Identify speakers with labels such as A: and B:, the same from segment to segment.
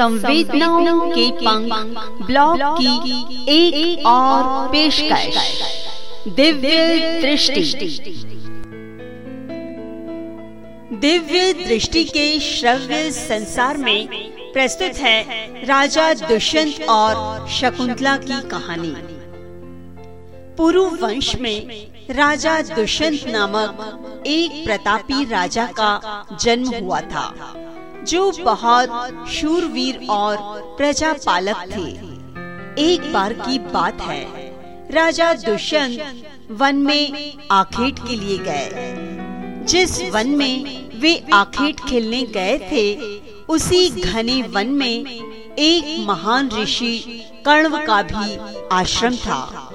A: संवेदनाओं के पंख ब्लॉग की एक, एक और पेशकश। दिव्य दृष्टि। दिव्य दृष्टि के श्रव्य संसार में प्रस्तुत है राजा दुष्यंत और शकुंतला की कहानी। पूर्व वंश में राजा दुष्यंत नामक एक प्रतापी राजा का जन्म हुआ था। जो बहुत शूरवीर और प्रजा पालक थे। एक बार की बात है, राजा दुष्यंत वन में आखेट के लिए गए। जिस वन में वे आखेट खेलने गए थे, उसी घने वन में एक महान ऋषि कण्व का भी आश्रम था।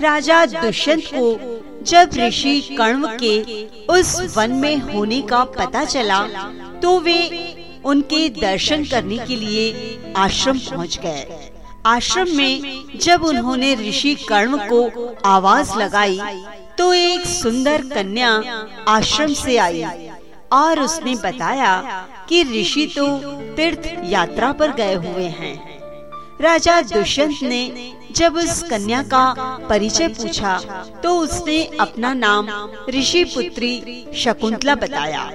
A: राजा दुष्यंत को जब ऋषि कण्व के उस वन में होने का पता चला तो वे उनके दर्शन करने के लिए आश्रम पहुँच गए। आश्रम में जब उन्होंने ऋषि कर्ण को आवाज़ लगाई तो एक सुंदर कन्या आश्रम से आई और उसने बताया कि ऋषि तो तीर्थ यात्रा पर गए हुए हैं। राजा दुष्यंत ने जब उस कन्या का परिचय पूछा तो उसने अपना नाम ऋषि पुत्री शकुंतला बताया।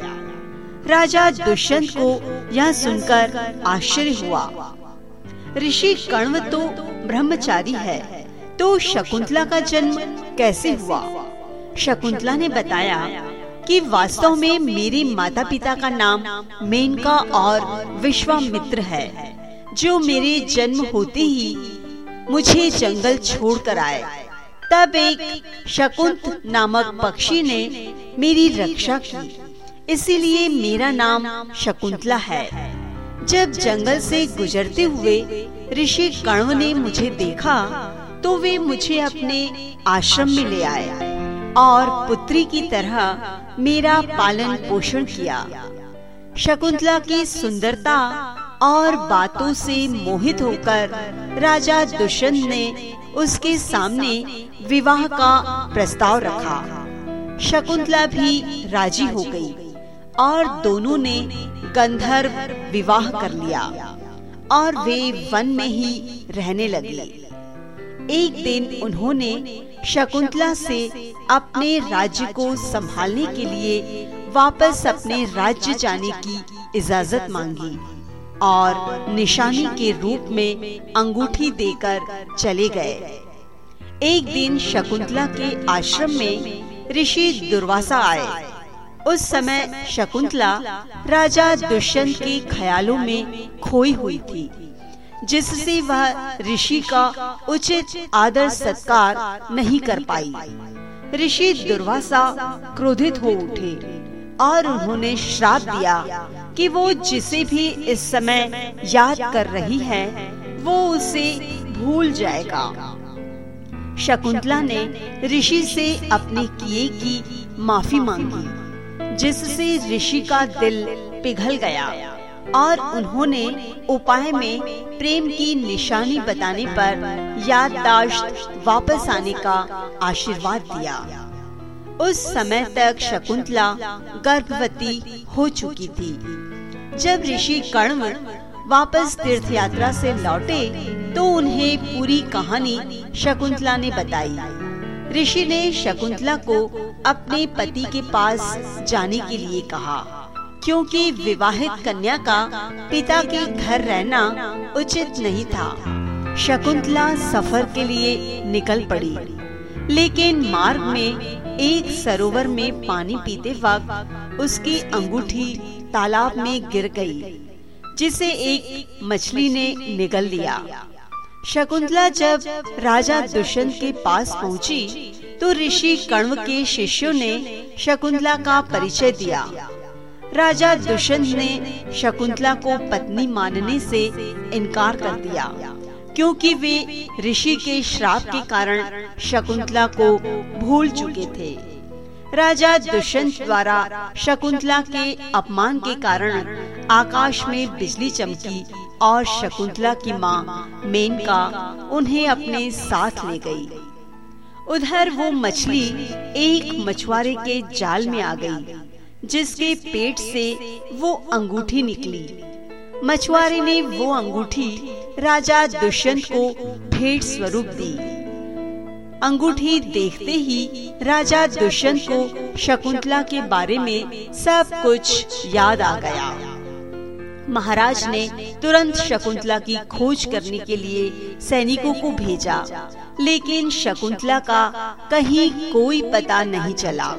A: राजा दुष्यंत को यह सुनकर आश्चर्य हुआ। ऋषि कण्व तो ब्रह्मचारी है तो शकुंतला का जन्म कैसे हुआ? शकुंतला ने बताया कि वास्तव में मेरे माता पिता का नाम मेनका और विश्वामित्र है, जो मेरे जन्म होते ही मुझे जंगल छोड़कर आए। तब एक शकुंत नामक पक्षी ने मेरी रक्षा की। इसीलिए मेरा नाम शकुंतला है। जब जंगल से गुजरते हुए ऋषि कण्व ने मुझे देखा तो वे मुझे अपने आश्रम में ले आए और पुत्री की तरह मेरा पालन पोषण किया। शकुंतला की सुंदरता और बातों से मोहित होकर राजा दुष्यंत ने उसके सामने विवाह का प्रस्ताव रखा। शकुंतला भी राज़ी हो गई। और दोनों ने गंधर्व विवाह कर लिया और वे वन में ही रहने लगे। एक दिन उन्होंने शकुंतला से अपने राज्य को संभालने के लिए वापस अपने राज्य जाने की इजाज़त मांगी और निशानी के रूप में अंगूठी देकर चले गए। एक दिन शकुंतला के आश्रम में ऋषि दुर्वासा आए। उस समय शकुंतला राजा दुष्यंत के ख्यालों में खोई हुई थी, जिससे वह ऋषि का उचित आदर सत्कार नहीं कर पाई। ऋषि दुर्वासा क्रोधित हो उठे और उन्होंने श्राप दिया कि वो जिसे भी इस समय याद कर रही है, वो उसे भूल जाएगा। शकुंतला ने ऋषि से अपने किए की माफ़ी मांगी। जिससे ऋषि का दिल पिघल गया और उन्होंने उपाय में प्रेम की निशानी बताने पर याददाश्त वापस आने का आशीर्वाद दिया। उस समय तक शकुंतला गर्भवती हो चुकी थी। जब ऋषि कण्व वापस तीर्थ यात्रा से लौटे तो उन्हें पूरी कहानी शकुंतला ने बताई। ऋषि ने शकुंतला को अपने पति के पास जाने के लिए कहा, क्योंकि विवाहित कन्या का पिता के घर रहना उचित नहीं था। शकुंतला सफ़र के लिए निकल पड़ी, लेकिन मार्ग में एक सरोवर में पानी पीते वक्त उसकी अंगूठी तालाब में गिर गई, जिसे एक मछली ने निगल लिया। शकुंतला जब राजा दुष्यंत के पास पहुँची तो ऋषि कण्व के शिष्यों ने शकुंतला का परिचय दिया। राजा दुष्यंत ने शकुंतला को पत्नी मानने से इनकार कर दिया, क्योंकि वे ऋषि के श्राप के कारण शकुंतला को भूल चुके थे। राजा दुष्यंत द्वारा शकुंतला के अपमान के कारण आकाश में बिजली चमकी और शकुंतला की माँ मेनका उन्हें अपने साथ ले गई। उधर वो मछली एक मछुआरे के जाल में आ गई, जिसके पेट से वो अंगूठी निकली मछुआरे ने वो अंगूठी राजा दुष्यंत को भेंट स्वरूप दी अंगूठी देखते ही राजा दुष्यंत को शकुंतला के बारे में सब कुछ याद आ गया। महाराज ने तुरंत शकुंतला की खोज करने के लिए सैनिकों को भेजा, लेकिन शकुंतला का कहीं कोई पता नहीं चला।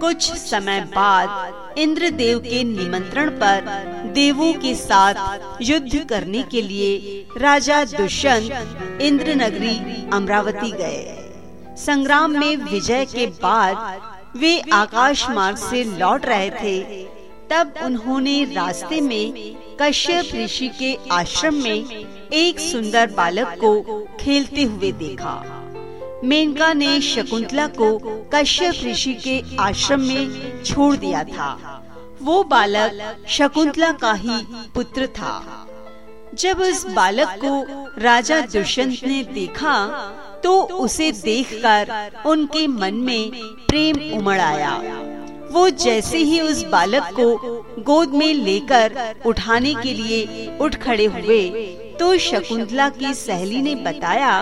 A: कुछ समय बाद इंद्रदेव के निमंत्रण पर देवों के साथ युद्ध करने के लिए राजा दुष्यंत इंद्र नगरी अमरावती गए। संग्राम में विजय के बाद वे आकाश मार्ग से लौट रहे थे। तब उन्होंने रास्ते में कश्यप ऋषि के आश्रम में एक सुंदर बालक को खेलते हुए देखा। मेनका ने शकुंतला को कश्यप ऋषि के आश्रम में छोड़ दिया था। वो बालक शकुंतला का ही पुत्र था। जब उस बालक को राजा दुष्यंत ने देखा तो उसे देखकर उनके मन में प्रेम उमड़ आया। वो जैसे ही उस बालक को गोद में लेकर उठाने के लिए उठ खड़े हुए तो शकुंतला की सहेली ने बताया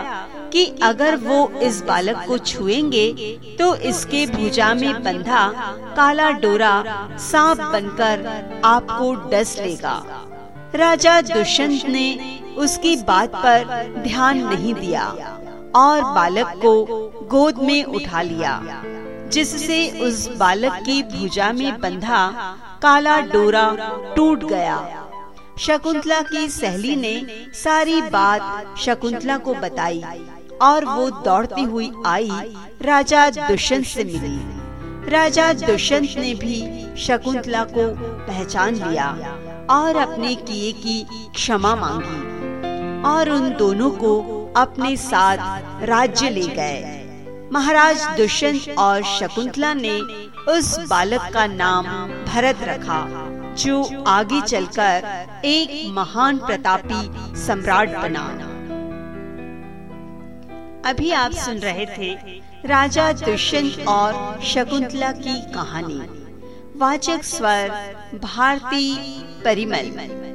A: कि अगर वो इस बालक को छुएँगे तो इसके भुजा में बंधा काला डोरा सांप बनकर आपको डस लेगा। राजा दुष्यंत ने उसकी बात पर ध्यान नहीं दिया और बालक को गोद में उठा लिया, जिससे उस बालक की भुजा में बंधा काला डोरा टूट गया। शकुंतला की सहेली ने सारी बात शकुंतला को बताई और वो दौड़ती हुई आई राजा दुष्यंत से मिली। राजा दुष्यंत ने भी शकुंतला को पहचान लिया। और अपने किए की क्षमा मांगी। और उन दोनों को अपने साथ राज्य ले गए। महाराज दुष्यंत और शकुंतला ने उस बालक का नाम भरत रखा, जो आगे चलकर एक महान प्रतापी सम्राट बना। अभी आप सुन रहे थे राजा दुष्यंत और शकुंतला की कहानी। वाचक स्वर भारती परिमल।